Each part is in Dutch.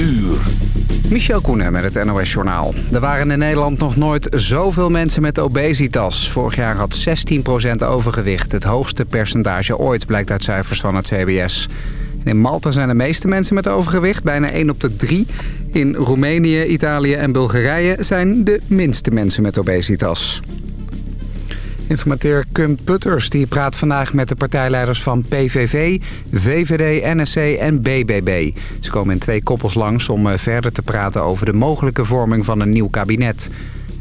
uur. Michel Koenen met het NOS-journaal. Er waren in Nederland nog nooit zoveel mensen met obesitas. Vorig jaar had 16% overgewicht. Het hoogste percentage ooit, blijkt uit cijfers van het CBS. in Malta zijn de meeste mensen met overgewicht, bijna 1 op de 3. In Roemenië, Italië en Bulgarije zijn de minste mensen met obesitas. Informateur Cum Putters die praat vandaag met de partijleiders van PVV, VVD, NSC en BBB. Ze komen in twee koppels langs om eh, verder te praten over de mogelijke vorming van een nieuw kabinet.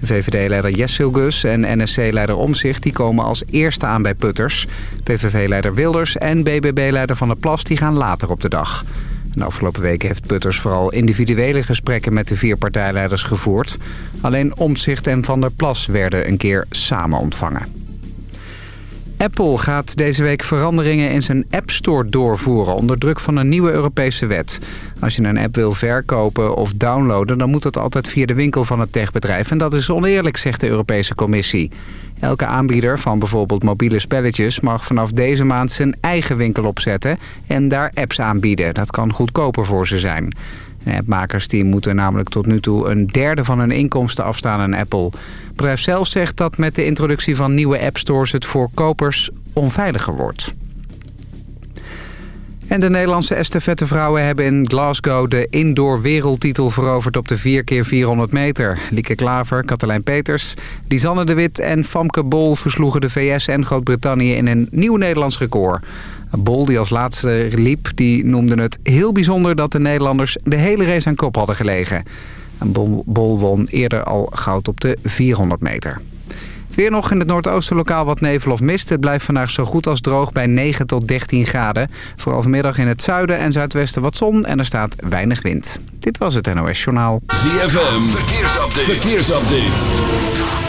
VVD-leider Jessilgus en NSC-leider Omzicht die komen als eerste aan bij Putters. PVV-leider Wilders en BBB-leider Van der Plas die gaan later op de dag. De afgelopen weken heeft Putters vooral individuele gesprekken met de vier partijleiders gevoerd. Alleen Omzicht en Van der Plas werden een keer samen ontvangen. Apple gaat deze week veranderingen in zijn App Store doorvoeren... onder druk van een nieuwe Europese wet. Als je een app wil verkopen of downloaden... dan moet dat altijd via de winkel van het techbedrijf. En dat is oneerlijk, zegt de Europese Commissie. Elke aanbieder van bijvoorbeeld mobiele spelletjes... mag vanaf deze maand zijn eigen winkel opzetten... en daar apps aanbieden. Dat kan goedkoper voor ze zijn. Appmakers die moeten namelijk tot nu toe een derde van hun inkomsten afstaan aan Apple. Bedrijf zelf zegt dat met de introductie van nieuwe appstores het voor kopers onveiliger wordt. En de Nederlandse estafettevrouwen hebben in Glasgow de indoor wereldtitel veroverd op de 4x400 meter. Lieke Klaver, Katelijn Peters, Lisanne de Wit en Famke Bol versloegen de VS en Groot-Brittannië in een nieuw Nederlands record. Bol, die als laatste liep, die noemde het heel bijzonder dat de Nederlanders de hele race aan kop hadden gelegen. Bol, Bol won eerder al goud op de 400 meter. Het weer nog in het noordoosten lokaal wat nevel of mist. Het blijft vandaag zo goed als droog bij 9 tot 13 graden. Vooral vanmiddag in het zuiden en zuidwesten wat zon en er staat weinig wind. Dit was het NOS Journaal. ZFM, verkeersupdate. verkeersupdate.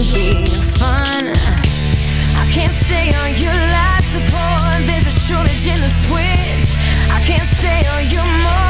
i can't stay on Your life support, there's a shortage in the switch. I can't stay on your mind.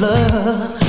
love.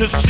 To see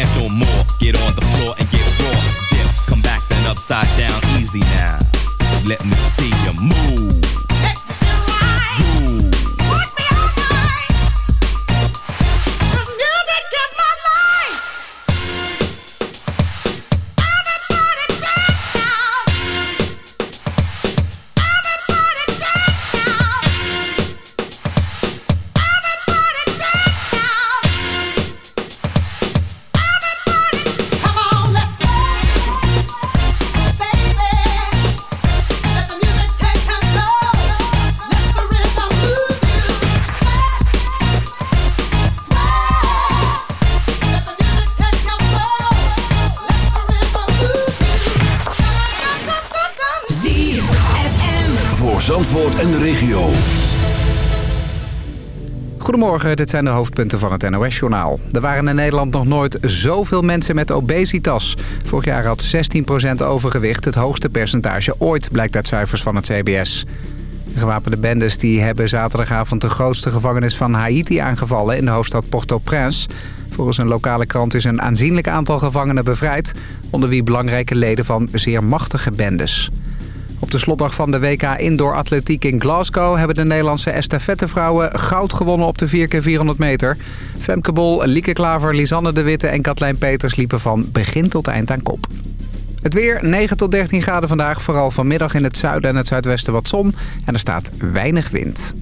Dance no more. Get on the floor and get raw. Dip, come back then upside down. Easy now. Let me see you move. Goedemorgen, dit zijn de hoofdpunten van het NOS-journaal. Er waren in Nederland nog nooit zoveel mensen met obesitas. Vorig jaar had 16% overgewicht, het hoogste percentage ooit, blijkt uit cijfers van het CBS. De gewapende bendes die hebben zaterdagavond de grootste gevangenis van Haiti aangevallen in de hoofdstad Port-au-Prince. Volgens een lokale krant is een aanzienlijk aantal gevangenen bevrijd, onder wie belangrijke leden van zeer machtige bendes. Op de slotdag van de WK Indoor Atletiek in Glasgow... hebben de Nederlandse estafettevrouwen goud gewonnen op de 4x400 meter. Femke Bol, Lieke Klaver, Lisanne de Witte en Katlijn Peters... liepen van begin tot eind aan kop. Het weer, 9 tot 13 graden vandaag. Vooral vanmiddag in het zuiden en het zuidwesten wat zon. En er staat weinig wind.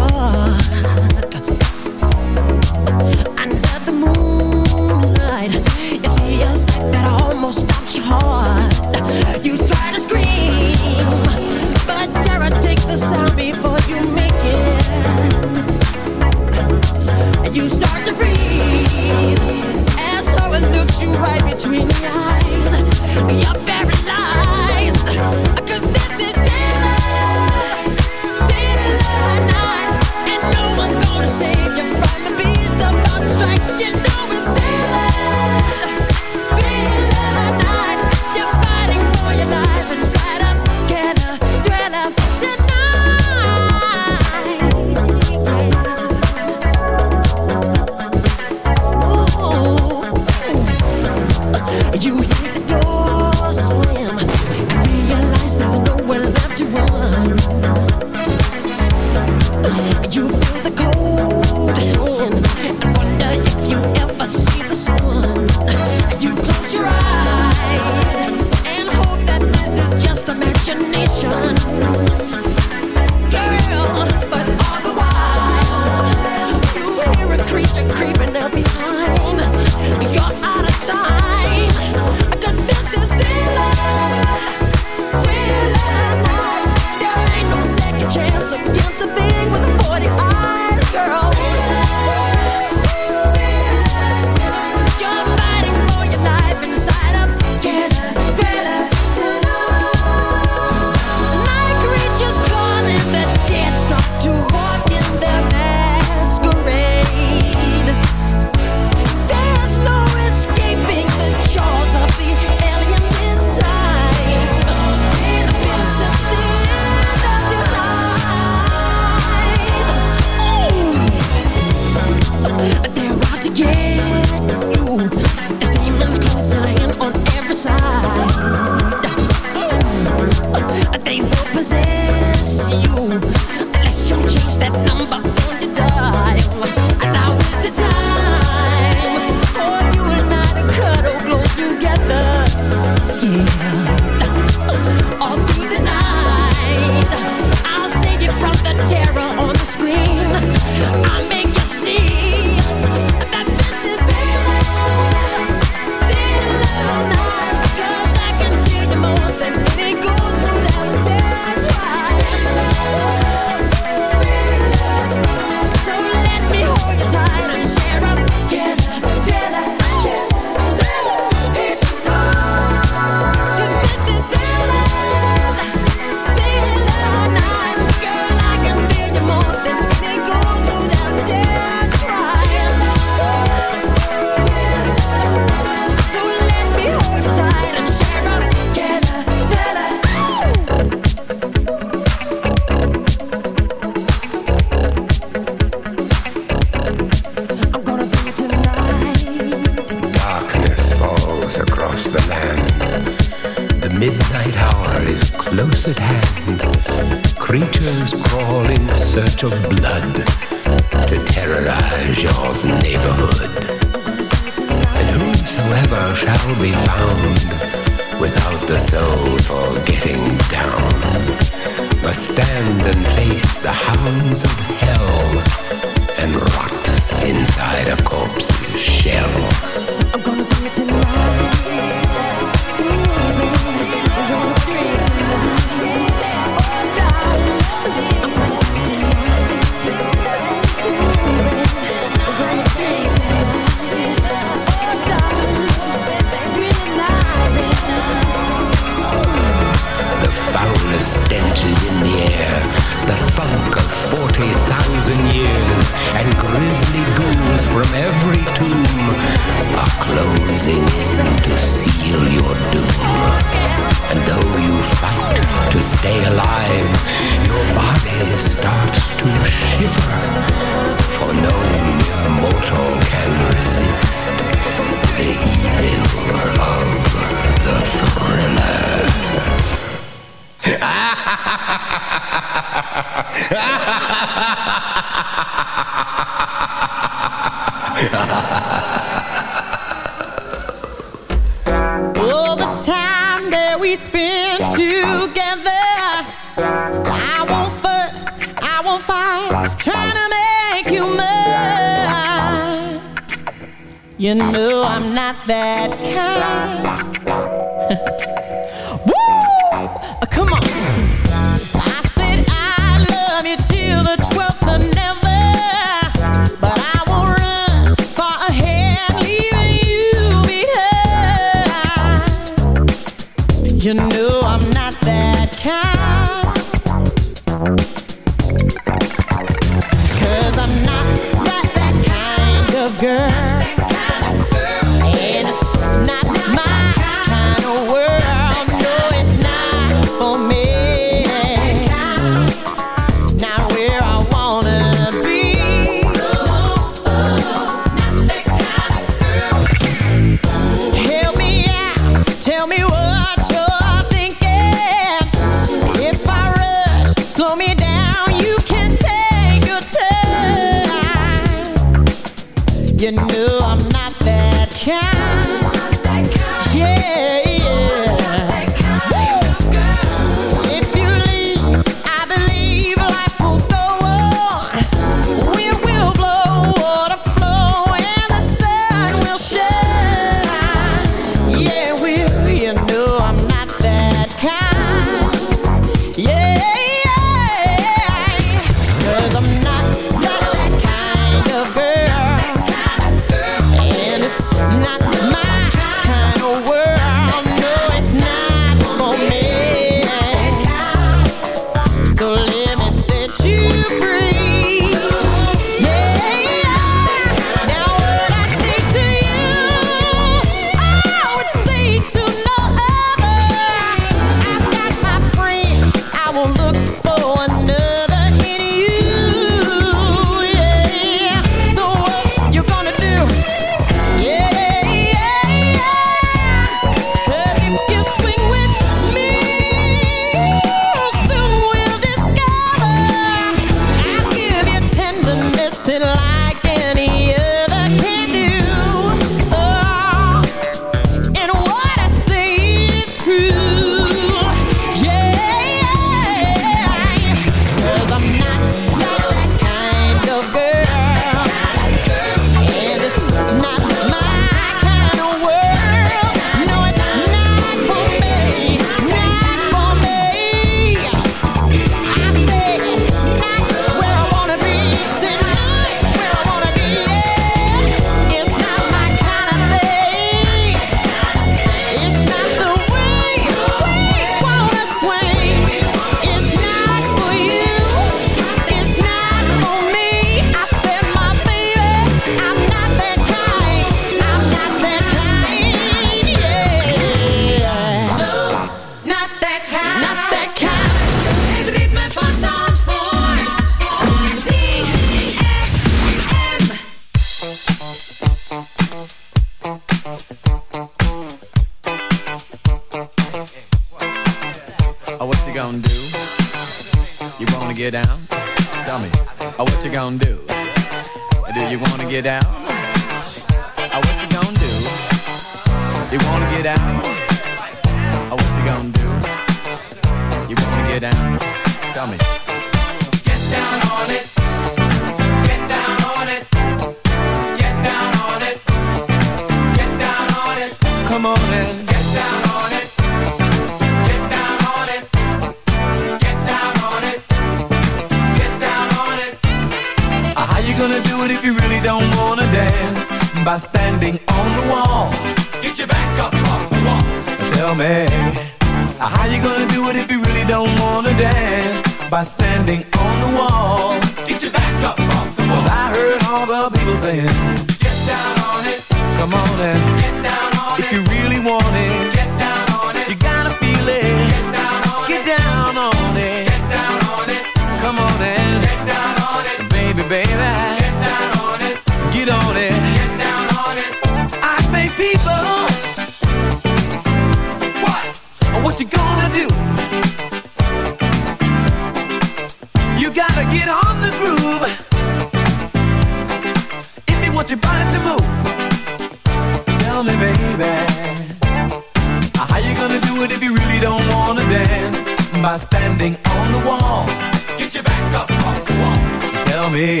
me.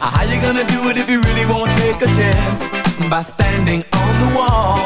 How you gonna do it if you really won't take a chance? By standing on the wall.